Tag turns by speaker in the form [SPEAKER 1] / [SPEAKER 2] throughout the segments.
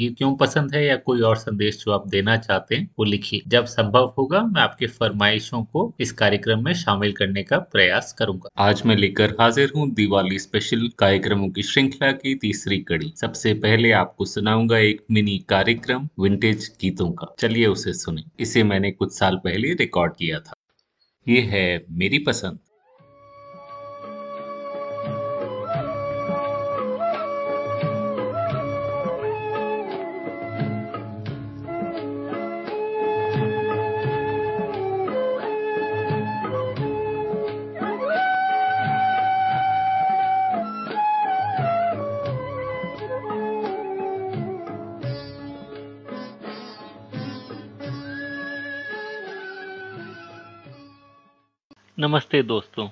[SPEAKER 1] गीत क्यों पसंद है या कोई और संदेश जो आप देना चाहते हैं, वो लिखिए। जब संभव होगा, मैं आपके फरमाइशों को इस कार्यक्रम में शामिल करने का प्रयास करूँगा। आज मैं लेकर हाजिर हूँ दिवाली स्पेशल कार्यक्रमों की श्रृंखला की तीसरी कड़ी। सबसे पहले आपको सुनाऊँगा एक मिनी कार्यक्रम विंटेज गीतों का। चलिए उसे सुने। इसे मैंने कुछ साल पहले रिकॉर्ड किया था। ये है मेरी पसंद। नमस्ते दोस्तों।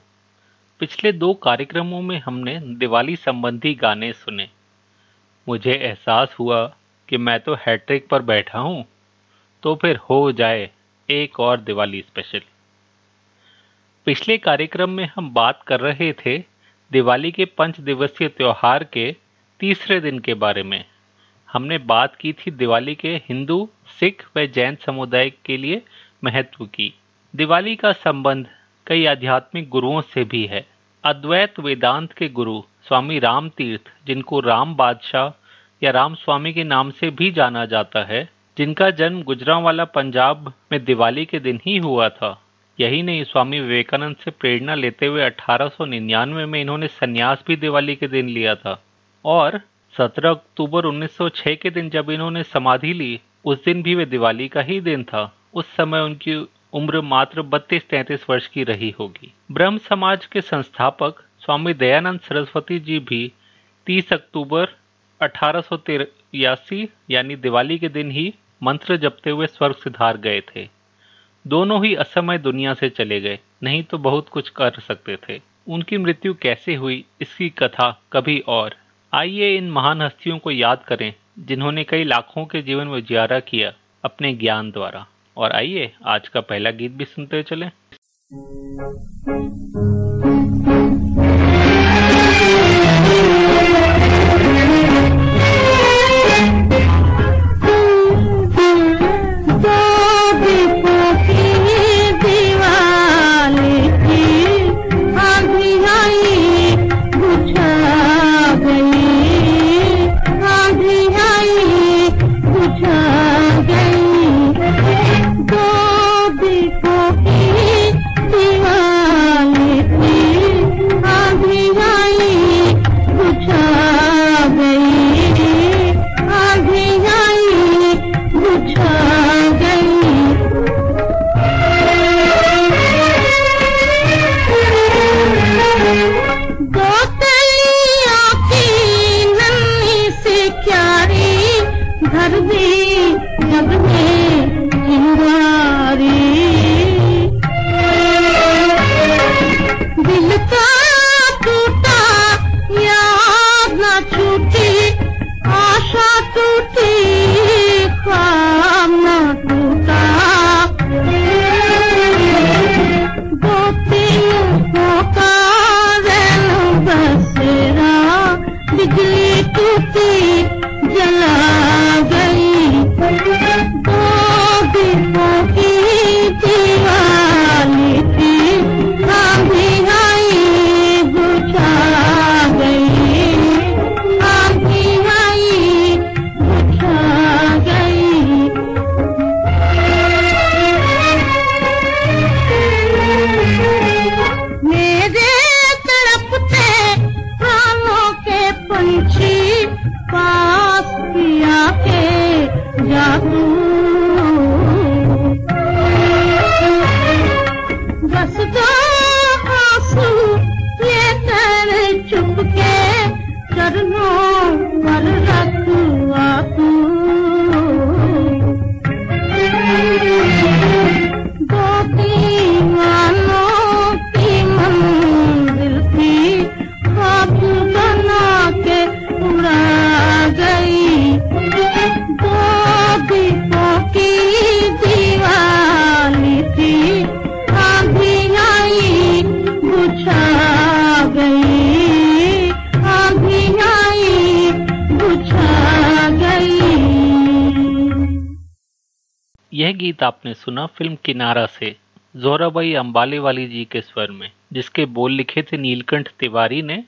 [SPEAKER 1] पिछले दो कार्यक्रमों में हमने दिवाली संबंधी गाने सुने। मुझे एहसास हुआ कि मैं तो हैट्रिक पर बैठा हूँ तो फिर हो जाए एक और दिवाली स्पेशल पिछले कार्यक्रम में हम बात कर रहे थे दिवाली के पंच दिवसीय त्योहार के तीसरे दिन के बारे में। हमने बात की थी दिवाली के हिंदू, सिख व जैन समुदाय के लिए महत्व की। दिवाली का संबंध कई आध्यात्मिक गुरुओं से भी है। अद्वैत वेदांत के गुरु स्वामी राम तीर्थ जिनको राम बादशाह या राम स्वामी के नाम से भी जाना जाता है, जिनका जन्म गुजरावाला पंजाब में दिवाली के दिन ही हुआ था। यही नहीं, स्वामी विवेकानंद से प्रेरणा लेते हुए अठारह सौ निन्यानवे में इन्होंने संन्यास भी दिवाली के दिन लिया था। और 17 अक्टूबर 1906 के दिन जब इन्होंने समाधि ली, उस दिन भी वे दिवाली का ही दिन था। उस समय उनकी उम्र मात्र बत्तीस तैतीस वर्ष की रही होगी। ब्रह्म समाज के संस्थापक स्वामी दयानंद सरस्वती जी भी 30 अक्टूबर अठारह यानी दिवाली के दिन ही मंत्र जपते हुए स्वर्ग सिधार गए थे। दोनों ही असमय दुनिया से चले गए, नहीं तो बहुत कुछ कर सकते थे। उनकी मृत्यु कैसे हुई, इसकी कथा कभी और। आइए इन महान हस्तियों को याद करें, जिन्होंने कई लाखों के जीवन में जियारा किया अपने ज्ञान द्वारा। और आइए आज का पहला गीत भी सुनते चले।
[SPEAKER 2] गीत आपने सुना फ़िल्म किनारा से, जोराबाई वाली जी के स्वर में, जिसके बोल लिखे थे नीलकंठ तिवारी ने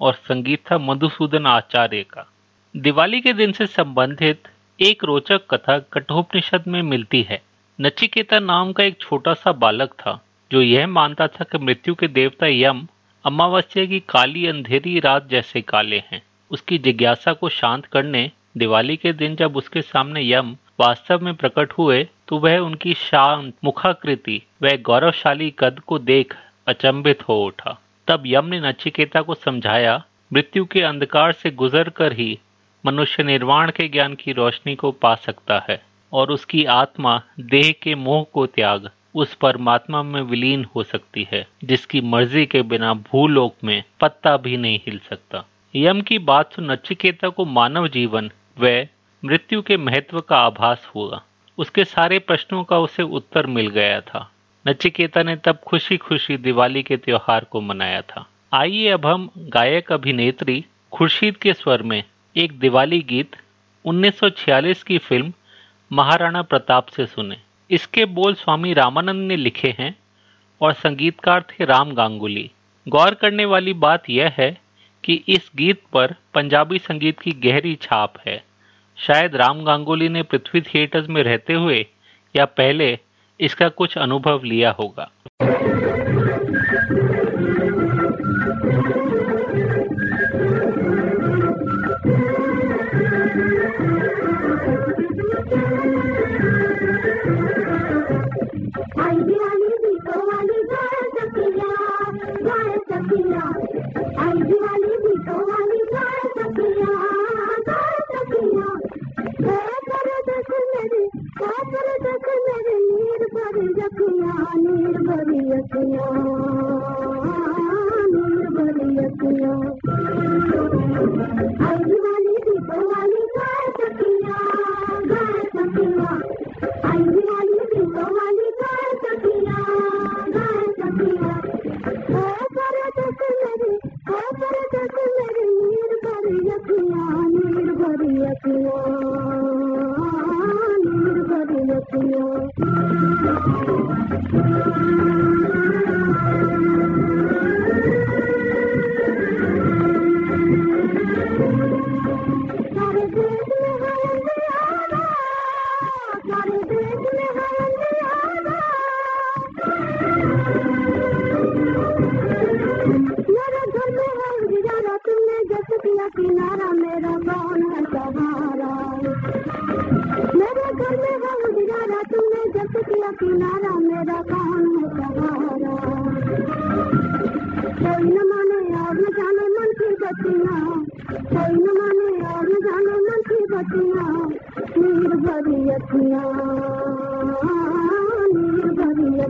[SPEAKER 2] और संगीत था मधुसूदन आचार्य का। दिवाली के दिन से संबंधित एक रोचक कथा कठोपनिषद में मिलती है। नचिकेता नाम का एक छोटा सा बालक था, जो यह मानता था कि मृत्यु के देवता यम अमावस्या की काली अंधेरी रात जैसे काले हैं। उसकी जिज्ञासा को शांत करने दिवाली के दिन जब उसके सामने यम वास्तव में प्रकट हुए तो वह उनकी शांत मुखाकृति व गौरवशाली कद को देख अचंभित हो उठा। तब यम ने नचिकेता को समझाया, मृत्यु के अंधकार से गुजर कर ही मनुष्य निर्वाण के ज्ञान की रोशनी को पा सकता है, और उसकी आत्मा देह के मोह को त्याग, उस परमात्मा में विलीन हो सकती है, जिसकी मर्ज़ी के बिना भूलोक में पत्ता भी नहीं हिल सकता। यम की बात सुन नचिकेता को मानव जीवन व मृत्यु के महत्व का आभास हुआ। उसके सारे प्रश्नों का उसे उत्तर मिल गया था। नचिकेता ने तब खुशी खुशी दिवाली के त्योहार को मनाया था। आइए अब हम गायक अभिनेत्री खुर्शीद के स्वर में एक दिवाली गीत 1946 की फ़िल्म महाराणा प्रताप से सुने। इसके बोल स्वामी रामानंद ने लिखे हैं और संगीतकार थे राम गांगुली। गौर करने वाली बात यह है कि इस गीत पर पंजाबी संगीत की गहरी छाप है। शायद राम गांगुली ने पृथ्वी थिएटर्स में रहते हुए या पहले इसका कुछ अनुभव लिया होगा।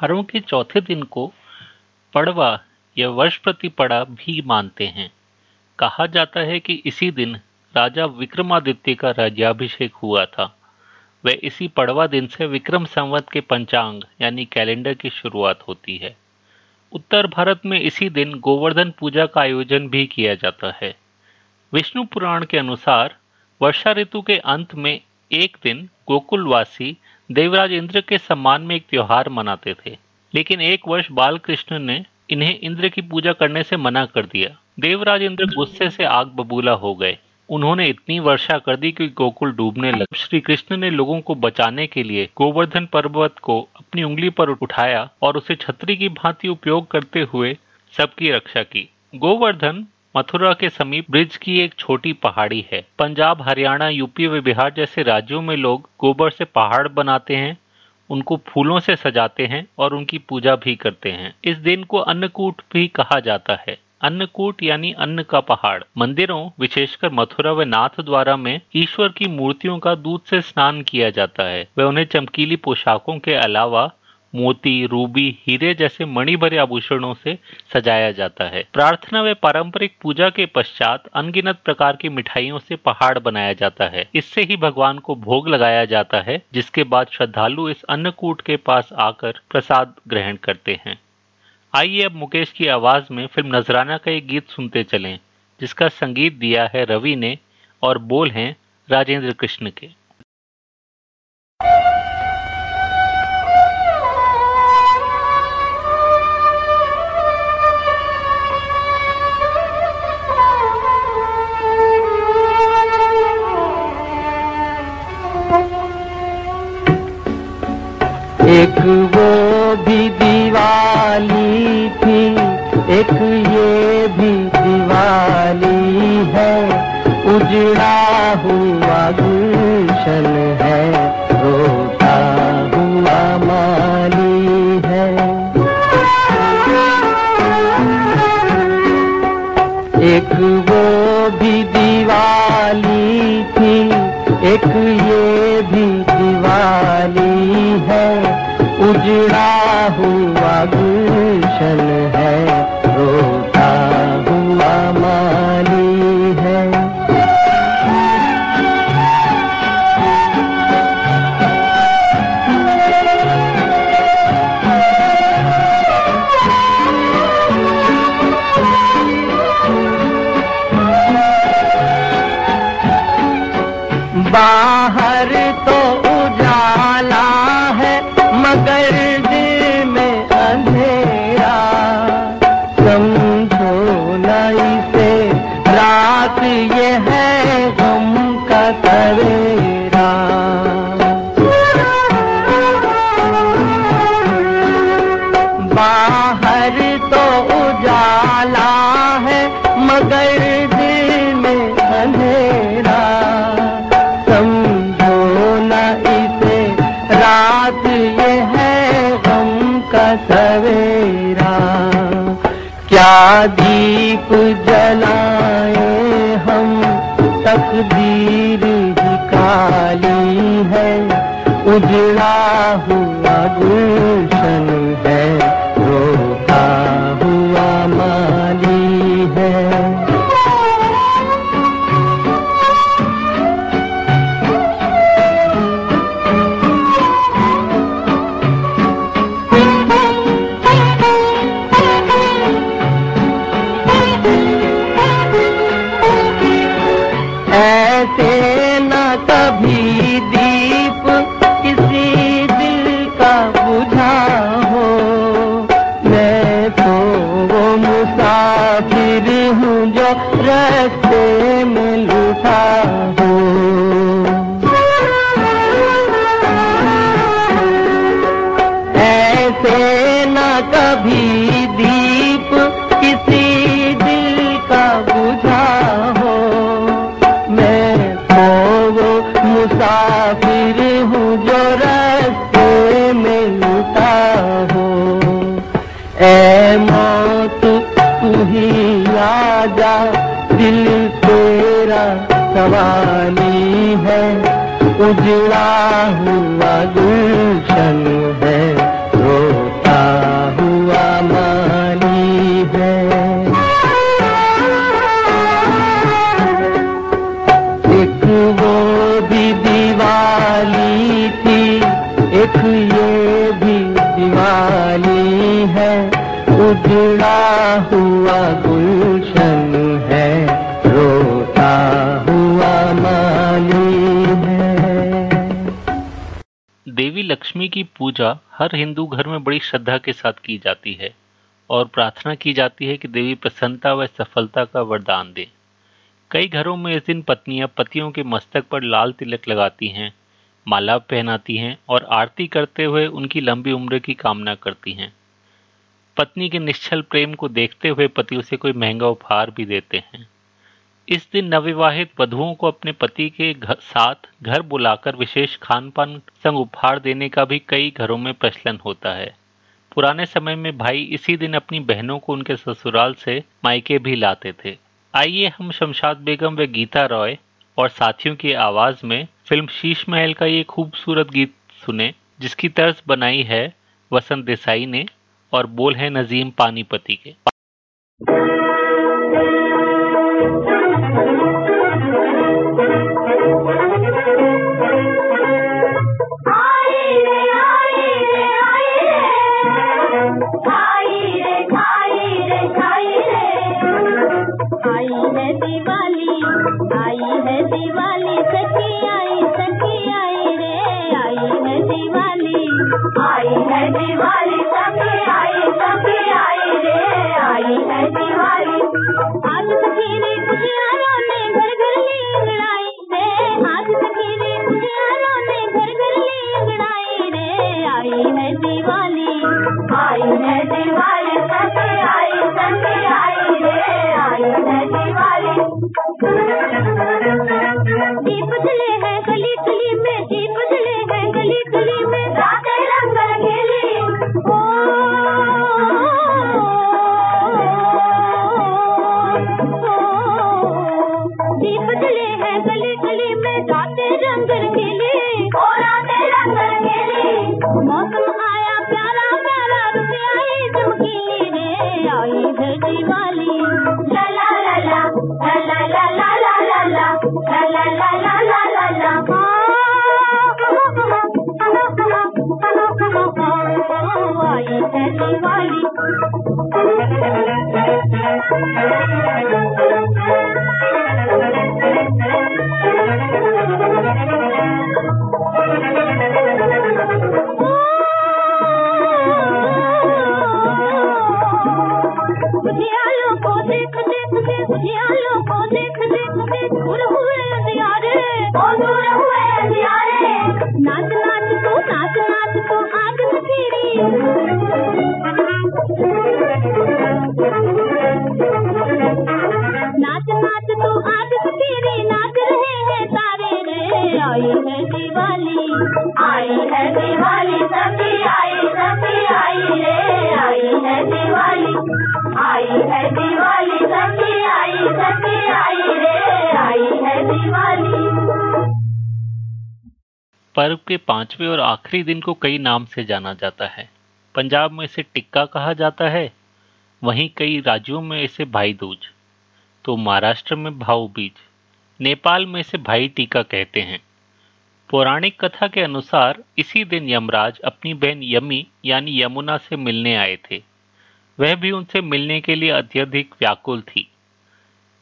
[SPEAKER 2] त्योहारों के चौथे दिन को
[SPEAKER 1] पड़वा या वर्ष प्रति पड़ा भी मानते हैं। कहा जाता है कि इसी दिन राजा विक्रमादित्य का राज्याभिषेक हुआ था। वह इसी पड़वा दिन से विक्रम संवत के पंचांग यानी कैलेंडर की शुरुआत होती है। उत्तर भारत में इसी दिन गोवर्धन पूजा का आयोजन भी किया जाता है। विष्णु पुराण के अनुसार वर्षा ऋतु के अंत में एक दिन गोकुलवासी देवराज इंद्र के सम्मान में एक त्योहार मनाते थे, लेकिन एक वर्ष बाल कृष्ण ने इन्हें इंद्र की पूजा करने से मना कर दिया। देवराज इंद्र गुस्से से आग बबूला हो गए। उन्होंने इतनी वर्षा कर दी कि गोकुल डूबने लगा। श्री कृष्ण ने लोगों को बचाने के लिए गोवर्धन पर्वत को अपनी उंगली पर उठाया और उसे छतरी की भांति उपयोग करते हुए सबकी रक्षा की। गोवर्धन मथुरा के समीप ब्रिज की एक छोटी पहाड़ी है। पंजाब, हरियाणा, यूपी व बिहार जैसे राज्यों में लोग गोबर से पहाड़ बनाते हैं, उनको फूलों से सजाते हैं और उनकी पूजा भी करते हैं। इस दिन को अन्नकूट भी कहा जाता है। अन्नकूट यानी अन्न का पहाड़। मंदिरों, विशेषकर मथुरा व नाथ द्वारा में ईश्वर की मूर्तियों का दूध से स्नान किया जाता है। व उन्हें चमकीली पोशाकों के अलावा मोती, रूबी, हीरे जैसे मणि भरे आभूषणों से सजाया जाता है। प्रार्थना व पारंपरिक पूजा के पश्चात अनगिनत प्रकार की मिठाइयों से पहाड़ बनाया जाता है। इससे ही भगवान को भोग लगाया जाता है, जिसके बाद श्रद्धालु इस अन्नकूट के पास आकर प्रसाद ग्रहण करते हैं। आइए अब मुकेश की आवाज़ में फ़िल्म नजराना का एक गीत सुनते चलें, जिसका संगीत दिया है रवि ने और बोल हैं राजेंद्र कृष्ण के।
[SPEAKER 3] एक वो भी दिवाली थी एक ये भी दिवाली है। उजड़ा हुआ गुलशन दीप जलाए हम तकदीर ही काली है उजड़ा हुआ
[SPEAKER 1] हर हिंदू घर में बड़ी श्रद्धा के साथ की जाती है और प्रार्थना की जाती है कि देवी प्रसन्नता व सफलता का वरदान दे। कई घरों में इस दिन पत्नियाँ पतियों के मस्तक पर लाल तिलक लगाती हैं, माला पहनाती हैं और आरती करते हुए उनकी लंबी उम्र की कामना करती हैं। पत्नी के निश्चल प्रेम को देखते हुए पति उसे कोई महँगा उपहार भी देते हैं। इस दिन नवविवाहित वधुओं को अपने पति के घर, साथ घर बुलाकर विशेष खान पान संग उपहार देने का भी कई घरों में प्रचलन होता है। पुराने समय में भाई इसी दिन अपनी बहनों को उनके ससुराल से मायके भी लाते थे। आइए हम शमशाद बेगम व गीता रॉय और साथियों की आवाज़ में फ़िल्म शीश महल का ये खूबसूरत गीत सुने जिसकी तर्ज बनाई है वसंत देसाई ने और बोल है नजीम पानीपति के।
[SPEAKER 4] दिवाली सखी आई सखी आई रे, आई है दिवाली। आज सखी रे घर घर आई है दिवाली। आई है दिवाली सखी आई सखी आई रे, आई है दिवाली। दीप जले हैं गली गली में, दीप जले हैं गली गली में। पौधे रात रात को आग लखेड़े नाच नाच तो आग लखेड़े नाच रहे हैं तारे रे आई है दिवाली आई है दिवाली सभी आई सभी आई रे आई है दिवाली आई है दिवाली सभी आई सभी आई रे आई है दिवाली
[SPEAKER 1] पर्व के पाँचवें और आखिरी दिन को कई नाम से जाना जाता है। पंजाब में इसे टिक्का कहा जाता है, वहीं कई राज्यों में इसे भाई दूज तो महाराष्ट्र में भाऊ बीज नेपाल में इसे भाई टीका कहते हैं। पौराणिक कथा के अनुसार इसी दिन यमराज अपनी बहन यमी यानी यमुना से मिलने आए थे। वह भी उनसे मिलने के लिए अत्यधिक व्याकुल थी।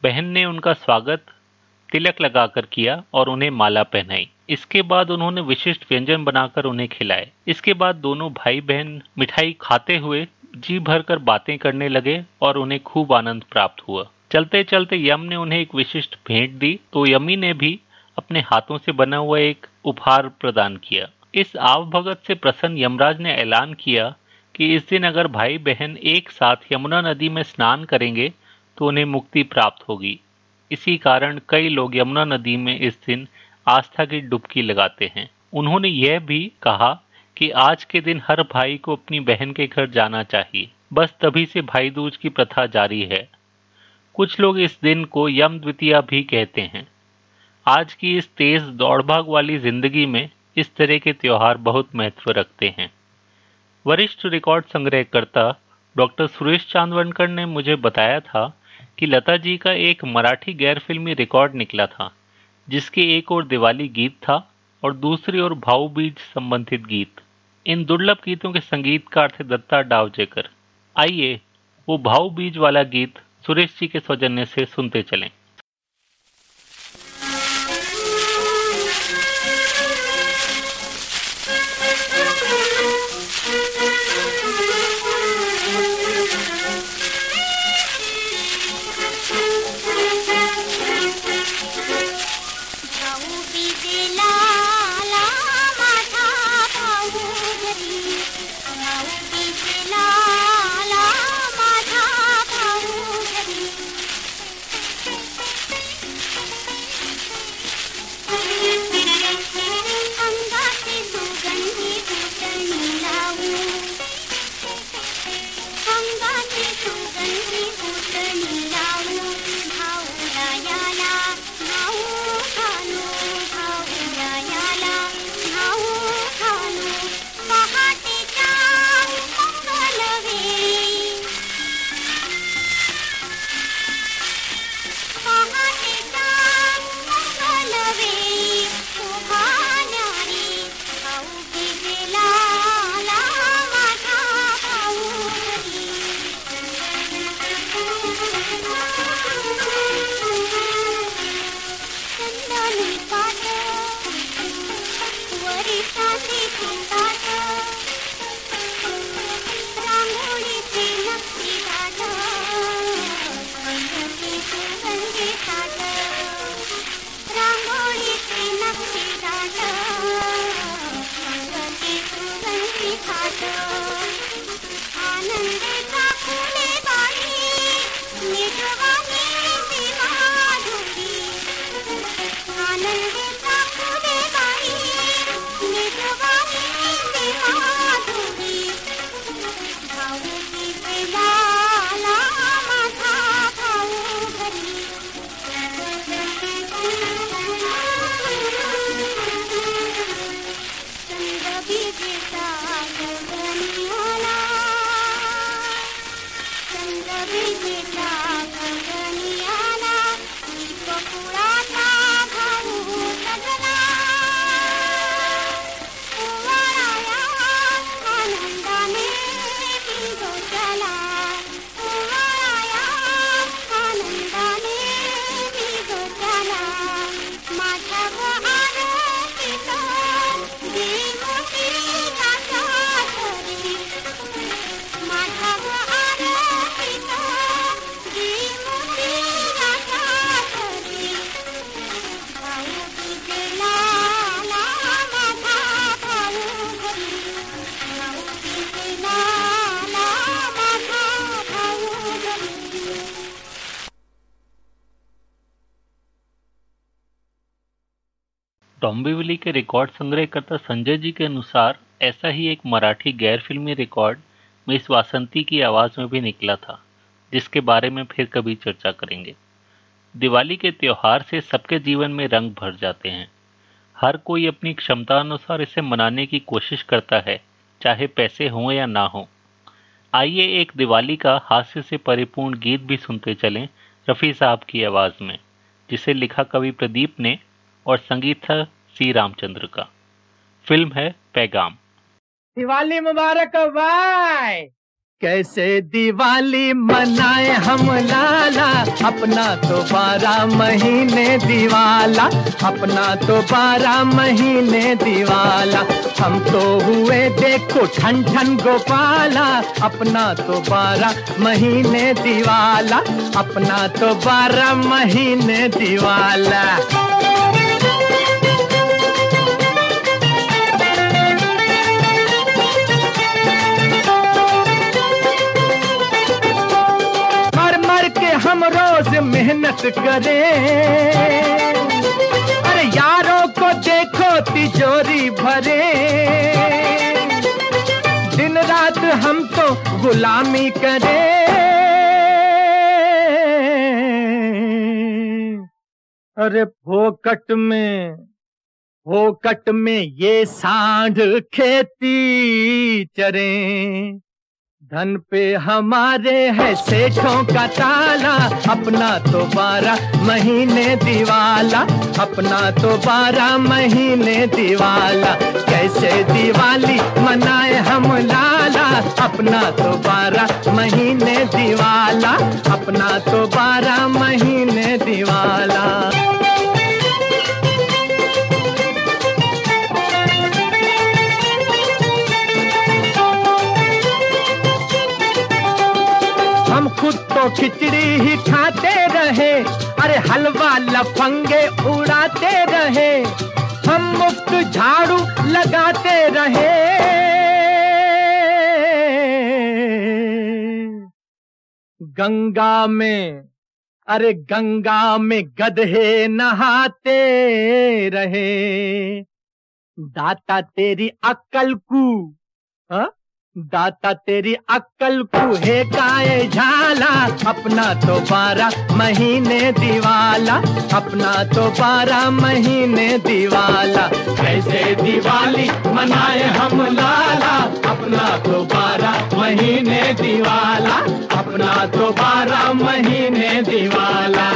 [SPEAKER 1] बहन ने उनका स्वागत, तिलक लगाकर किया और उन्हें माला पहनाई। इसके बाद उन्होंने विशिष्ट व्यंजन बनाकर उन्हें खिलाए। इसके बाद दोनों भाई बहन मिठाई खाते हुए जी भर कर बातें करने लगे और उन्हें खूब आनंद प्राप्त हुआ। चलते चलते यम ने उन्हें एक विशिष्ट भेंट दी तो यमी ने भी अपने हाथों से बना हुआ एक उपहार प्रदान किया। इस आवभगत से प्रसन्न यमराज ने ऐलान किया कि इस दिन अगर भाई बहन एक साथ यमुना नदी में स्नान करेंगे तो उन्हें मुक्ति प्राप्त होगी। इसी कारण कई लोग यमुना नदी में इस दिन आस्था की डुबकी लगाते हैं। उन्होंने यह भी कहा कि आज के दिन हर भाई को अपनी बहन के घर जाना चाहिए। बस तभी से भाई दूज की प्रथा जारी है। कुछ लोग इस दिन को यम द्वितीया भी कहते हैं। आज की इस तेज दौड़भाग वाली ज़िंदगी में इस तरह के त्योहार बहुत महत्व रखते हैं। वरिष्ठ रिकॉर्ड संग्रहकर्ता डॉक्टर सुरेश चांदवनकर ने मुझे बताया था कि लता जी का एक मराठी गैर फिल्मी रिकॉर्ड निकला था। जिसके एक और दिवाली गीत था और दूसरी ओर भाऊ बीज संबंधित गीत। इन दुर्लभ गीतों के संगीतकार थे दत्ता डावजेकर। आइए
[SPEAKER 5] वो भावबीज वाला गीत सुरेश जी के सौजन्य से सुनते चलें। के रिकॉर्ड संग्रहकर्ता संजय जी के अनुसार, ऐसा ही एक मराठी गैर फिल्मी रिकॉर्ड मिस वासंती की आवाज़ में भी निकला था, जिसके बारे में फिर कभी चर्चा करेंगे। दिवाली के त्योहार से सबके जीवन में रंग भर जाते हैं। हर कोई अपनी क्षमता अनुसार इसे मनाने की कोशिश करता है, चाहे पैसे हों या ना हो। आइए एक दिवाली का हास्य से परिपूर्ण गीत भी सुनते चलें रफ़ी साहब की आवाज़ में, जिसे लिखा कवि प्रदीप ने और संगीत था सी रामचंद्र का। फ़िल्म है पैगाम।
[SPEAKER 6] दिवाली मुबारक भाई। कैसे दिवाली मनाए हम लाला? अपना तो बारह महीने दिवाला। अपना तो बारह महीने दिवाला। हम तो हुए देखो ठन ठन गोपाला। अपना तो बारह महीने दिवाला। अपना तो बारह महीने दिवाला। मेहनत करें। अरे यारों को देखो तिजोरी भरे। दिन रात हम तो गुलामी करें। अरे फोकट में फोकट में ये सांड खेती चरे। धन पे हमारे है सेठों का ताला। अपना तो बारह महीने दिवाला, अपना तो बारह महीने दिवाला। कैसे दिवाली मनाए हम लाला? अपना तो बारह महीने दिवाला, अपना तो बारह महीने खिचड़ी ही खाते रहे। अरे हलवा लफंगे उड़ाते रहे। हम मुफ़्त झाड़ू लगाते रहे। गंगा में, अरे गंगा में गधे नहाते रहे। दाता तेरी अक्कल को हाँ? दाता तेरी अक्कल को है काए झाला, अपना तो बारह महीने दिवाला, अपना तो बारह महीने दिवाला। कैसे दिवाली मनाए हम लाला, अपना तो बारह महीने दिवाला, अपना तो बारह महीने दिवाला।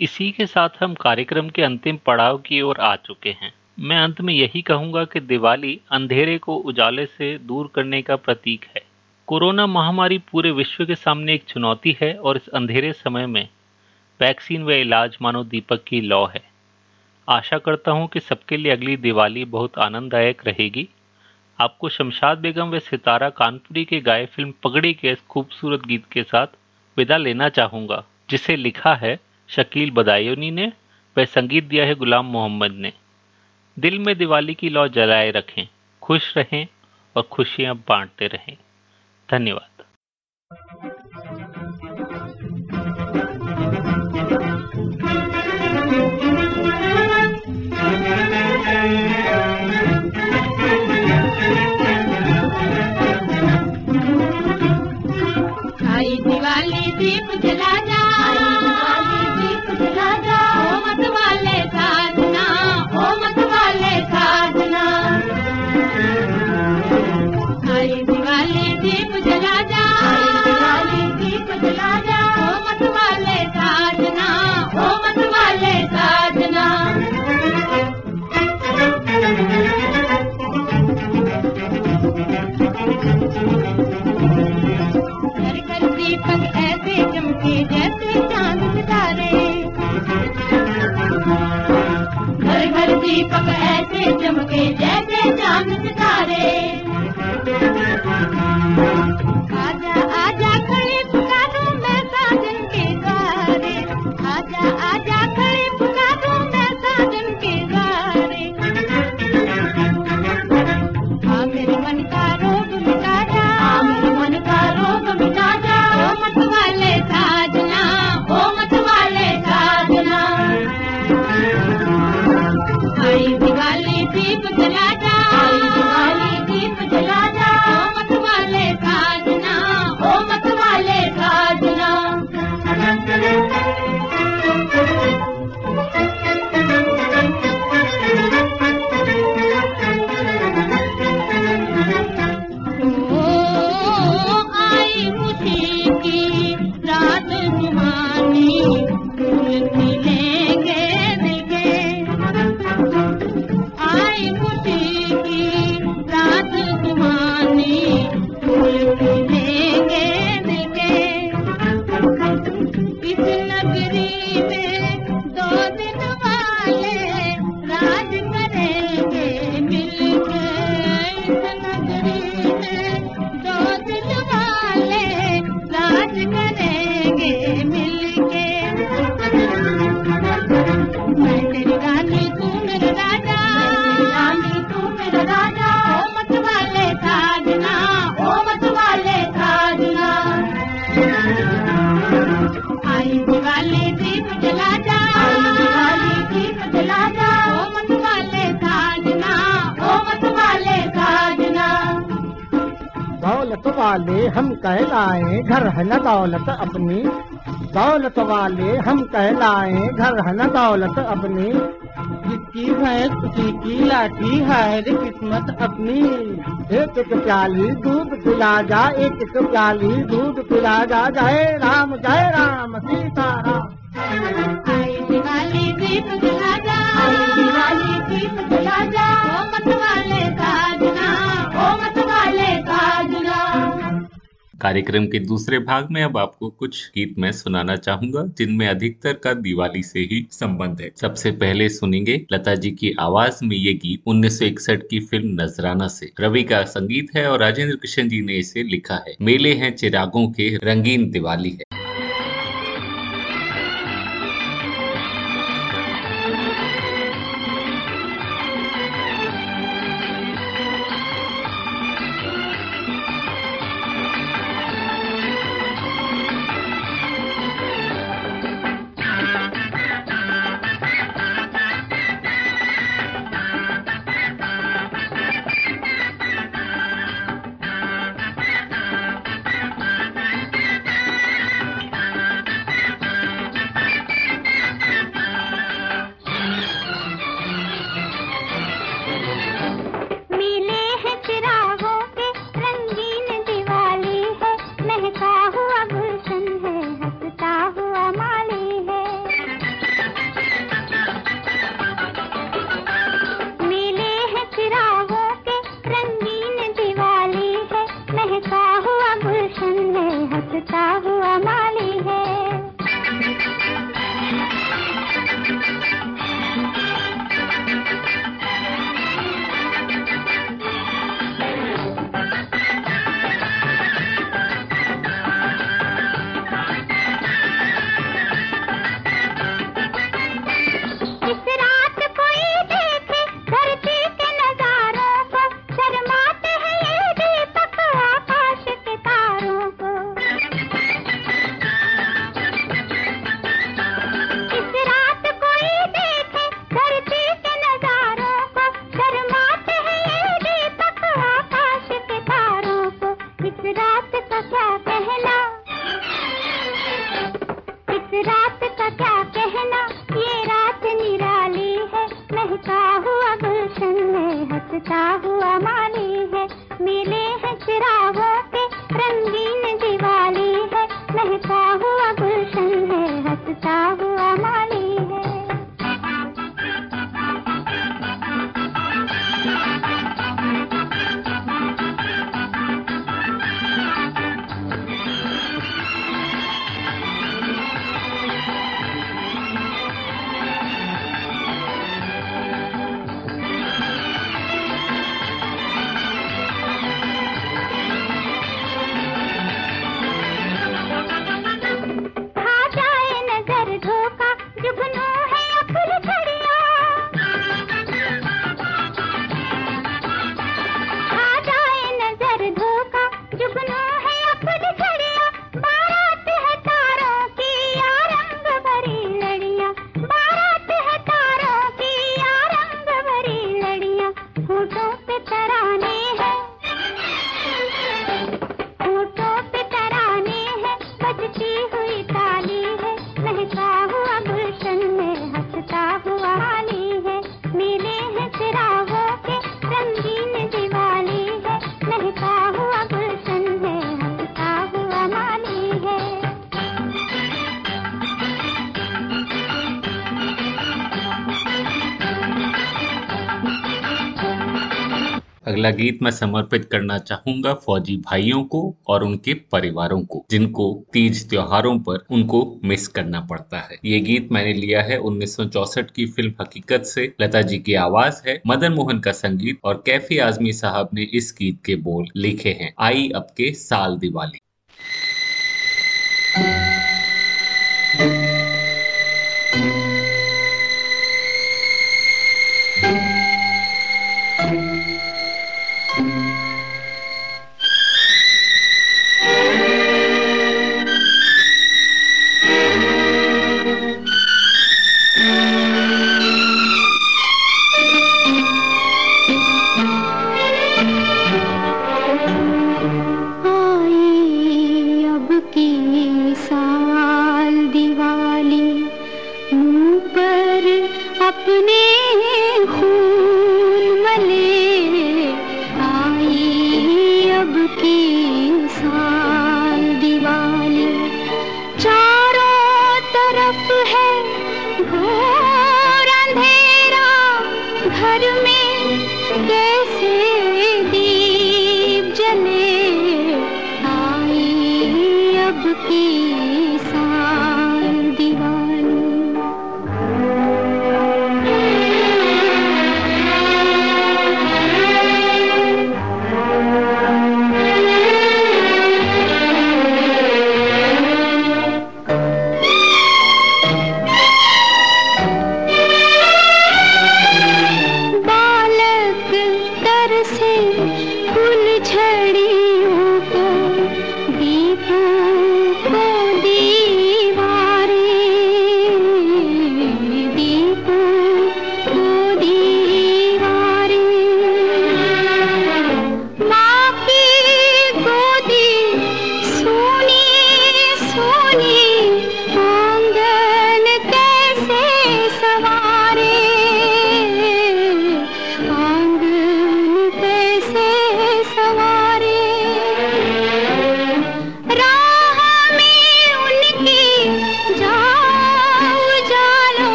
[SPEAKER 7] इसी के साथ हम कार्यक्रम के अंतिम पड़ाव की ओर आ चुके हैं। मैं अंत में यही कहूँगा कि दिवाली अंधेरे को उजाले से दूर करने का प्रतीक है। कोरोना महामारी पूरे विश्व के सामने एक चुनौती है और इस अंधेरे समय में वैक्सीन व इलाज मानो दीपक की लौ है। आशा करता हूँ कि सबके लिए अगली दिवाली बहुत आनंददायक रहेगी। आपको शमशाद बेगम व सितारा कानपुरी के गाय फ़िल्म पगड़ी के इस खूबसूरत गीत के साथ विदा लेना चाहूँगा, जिसे लिखा है शकील बदायूनी ने वह संगीत दिया है गुलाम मोहम्मद ने। दिल में दिवाली की लौ जलाए रखें खुश रहें और खुशियाँ बांटते रहें। धन्यवाद।
[SPEAKER 8] नगरी में वाले
[SPEAKER 6] हम कहलाए, घर है न दौलत अपनी।
[SPEAKER 8] दौलत वाले हम कहलाए, घर है न दौलत अपनी। जिसकी भैंस उसी की लाठी है किस्मत अपनी। एक एक प्याली दूध पिला जा, एक एक प्याली दूध पिला जा। जय राम जय राम, सीता
[SPEAKER 5] कार्यक्रम के दूसरे भाग में अब आपको कुछ गीत मैं सुनाना चाहूँगा, जिनमें अधिकतर का दिवाली से ही संबंध है। सबसे पहले सुनेंगे लता जी की आवाज़ में ये गीत 1961 की फ़िल्म नजराना से। रवि का संगीत है और राजेंद्र कृष्ण जी ने इसे लिखा है। मेले हैं चिरागों के रंगीन दिवाली है। अगला गीत मैं समर्पित करना चाहूँगा फौजी भाइयों को और उनके परिवारों को, जिनको तीज त्योहारों पर उनको मिस करना पड़ता है। ये गीत मैंने लिया है 1964 की फ़िल्म हकीकत से। लता जी की आवाज़ है, मदन मोहन का संगीत और कैफी आजमी साहब ने इस गीत के बोल लिखे हैं। आई अब के साल दिवाली।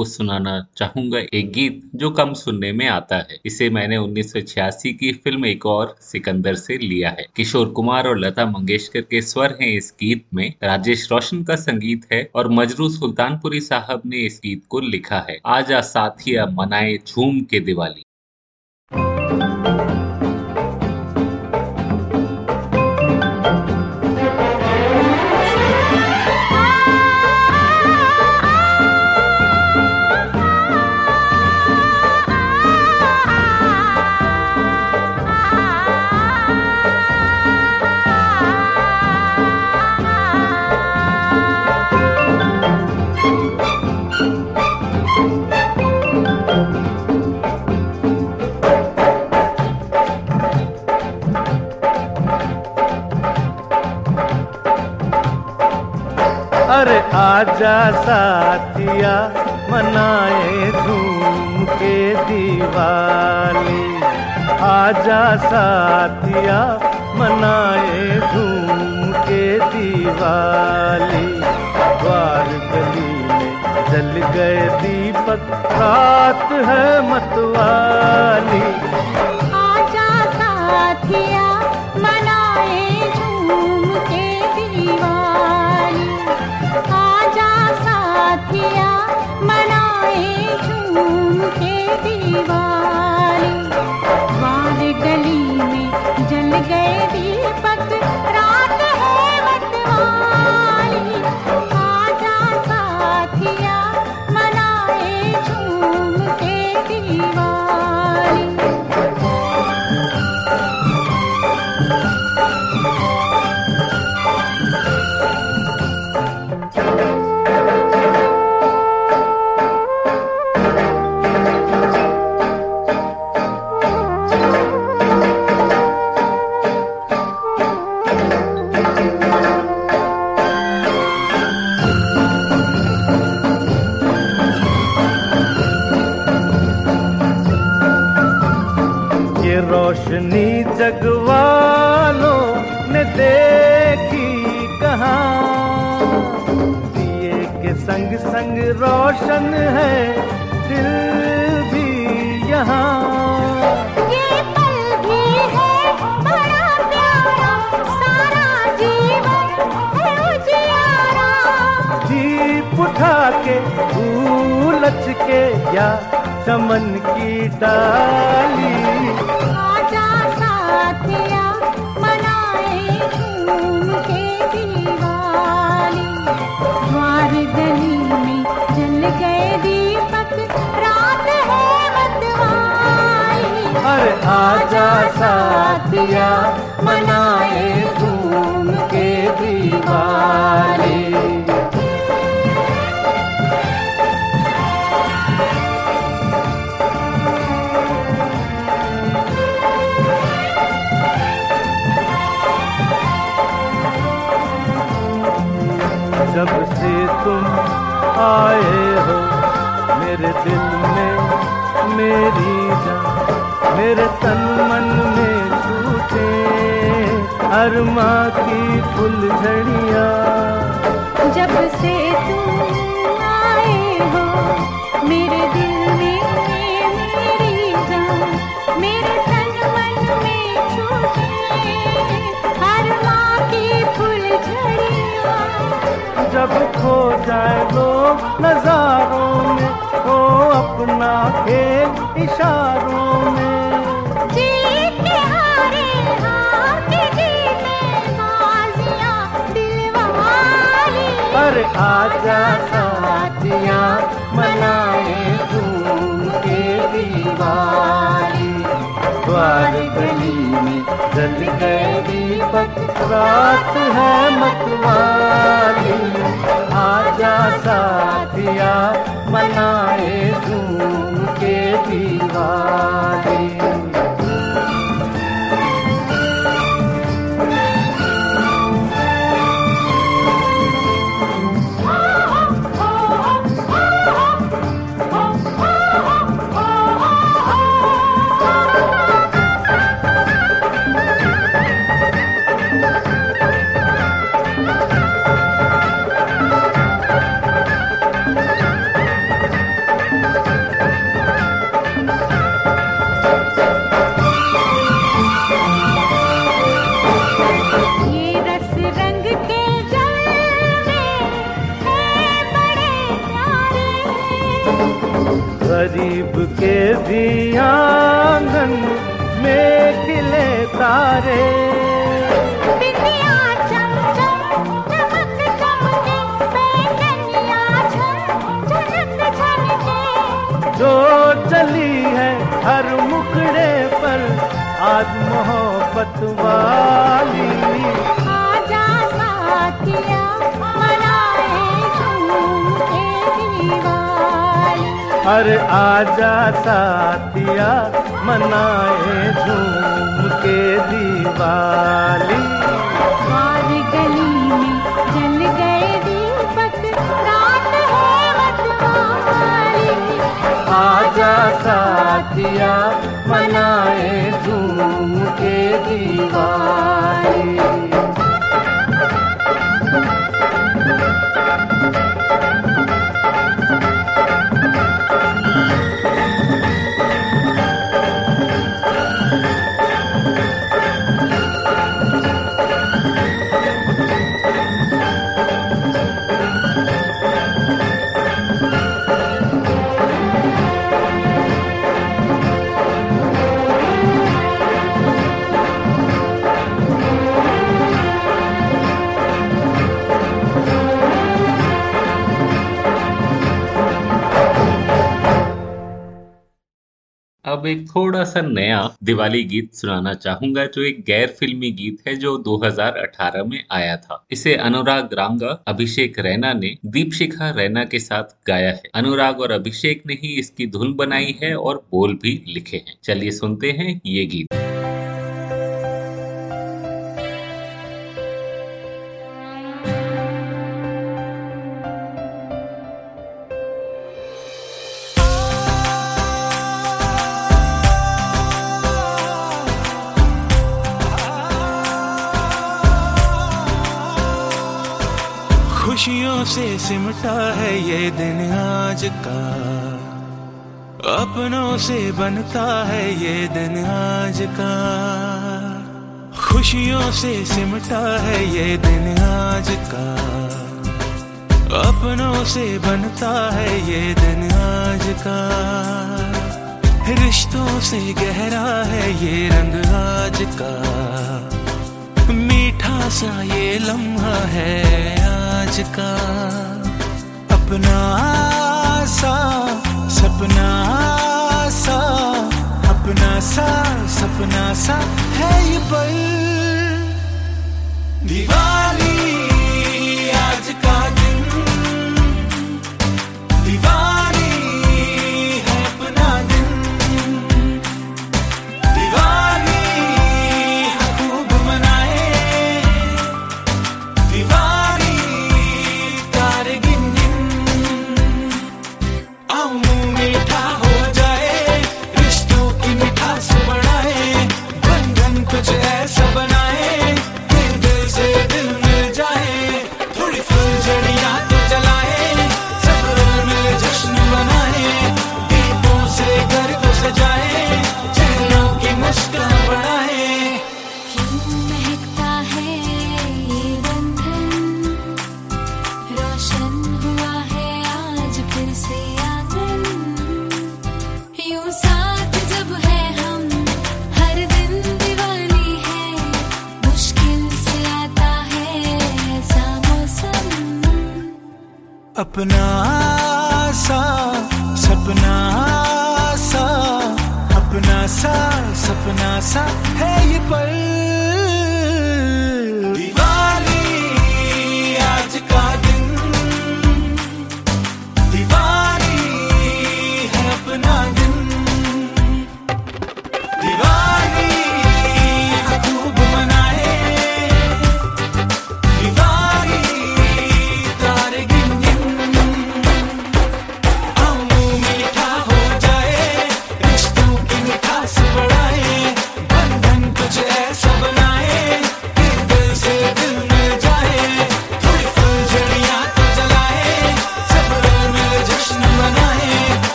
[SPEAKER 9] आपको सुनाना चाहूँगा एक गीत जो कम सुनने में आता है। इसे मैंने 1986 की फ़िल्म एक और सिकंदर से लिया है। किशोर कुमार और लता मंगेशकर के स्वर हैं इस गीत में। राजेश रोशन का संगीत है और मजरू सुल्तानपुरी साहब ने इस गीत को लिखा है। आज आजा साथिया मनाए झूम के दिवाली।
[SPEAKER 10] आजा साथिया मनाए धूम के दिवाली। आजा साथिया मनाए धूम के दिवाली। द्वार गली में जल गए दीपक, रात है मतवाली।
[SPEAKER 11] आजा साथिया मनाए साथिया मनाए झूम के दिवाली साथिया मनाए झूम के दिवाली
[SPEAKER 10] जब से तुम आए हो, मेरे दिल में मेरी जान, मेरे तन मन अरमा की फुलझड़िया
[SPEAKER 11] जब से तुम आए हो मेरे दिल में मेरी जान मेरे तन मन में छूटे हर माँ की फुलझड़िया
[SPEAKER 10] जब खो जाए लोग नजारों में हो अपना खेल इशारों में।
[SPEAKER 11] जीते हारे हार
[SPEAKER 10] पर आजा साथिया मनाए झूम के दीवाली द्वार गली में जल गए दीपक रात है मतवाली। आजा साथिया मनाए झूम के दीवाली
[SPEAKER 9] अब एक थोड़ा सा नया दिवाली गीत सुनाना चाहूँगा, जो एक गैर फिल्मी गीत है, जो 2018 में आया था। इसे अनुराग रामगा, अभिषेक रैना ने दीपशिखा रैना के साथ गाया है। अनुराग और अभिषेक ने ही इसकी धुन बनाई है और बोल भी लिखे हैं। चलिए सुनते हैं ये गीत।
[SPEAKER 12] सिमटा है ये दिन आज का। अपनों से बनता है ये दिन आज का। खुशियों से सिमटा है ये दिन आज का। अपनों से बनता है ये दिन आज का। रिश्तों से गहरा है ये रंग आज का। मीठा सा ये लम्हा है आज का। अपना सा सपना सा अपना सा सपना सा है ये पल। दिवाली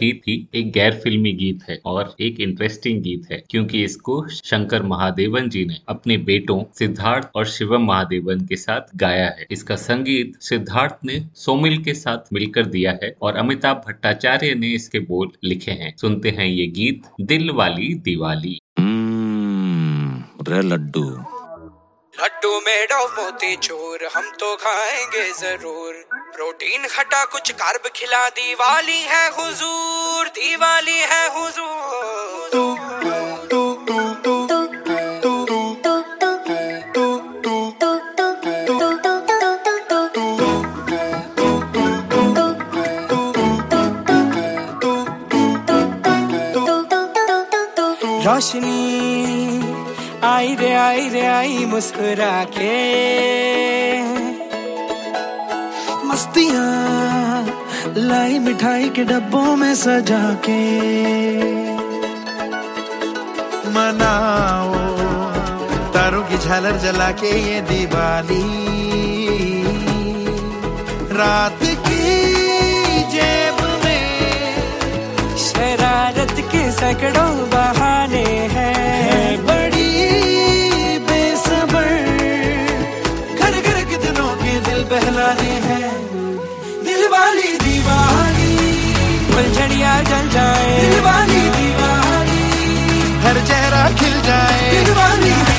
[SPEAKER 1] गीत ही एक गैर फिल्मी गीत है और एक इंटरेस्टिंग गीत है क्योंकि इसको शंकर महादेवन जी ने अपने बेटों सिद्धार्थ और शिवम महादेवन के साथ गाया है। इसका संगीत सिद्धार्थ ने सोमिल के साथ मिलकर दिया है और अमिताभ भट्टाचार्य ने इसके बोल लिखे हैं। सुनते हैं ये गीत दिल वाली दिवाली।
[SPEAKER 13] हम्म, रे लड्डू।
[SPEAKER 14] लड्डू मेड ऑफ़ मोती चोर, हम तो खाएँगे ज़रूर। प्रोटीन खटा कुछ कार्ब खिला, दिवाली है हुजूर, दिवाली है हुजूर। रोशनी आई रे आई रे, आई मुस्कुरा के
[SPEAKER 12] मस्तियाँ लाई मिठाई के डब्बों में सजा के मनाओ, तारों की झालर जला के ये दिवाली। रात की जेब में
[SPEAKER 14] शरारत के सैकड़ों बहाने
[SPEAKER 12] है। दिल बहलाने हैं। दिल वाली दीवानी
[SPEAKER 14] फुलझड़िया जल जाए।
[SPEAKER 12] दिल वाली दीवानी
[SPEAKER 14] हर चेहरा खिल जाए।
[SPEAKER 12] दिलवाली दीवानी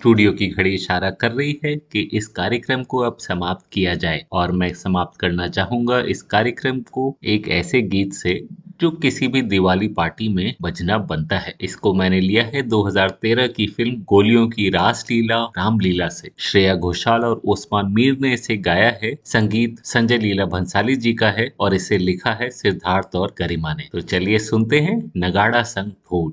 [SPEAKER 15] स्टूडियो की घड़ी इशारा कर रही है कि इस कार्यक्रम को अब समाप्त किया जाए। और मैं समाप्त करना चाहूँगा इस कार्यक्रम को एक ऐसे गीत से जो किसी भी दिवाली पार्टी में बजना बनता है। इसको मैंने लिया है 2013 की फ़िल्म गोलियों की रासलीला, रामलीला से। श्रेया घोषाल और ओस्मान मीर ने इसे गाया है। संगीत संजय लीला भंसाली जी का है और इसे लिखा है सिद्धार्थ और गरिमा ने। तो चलिए सुनते हैं नगाड़ा संग ढोल।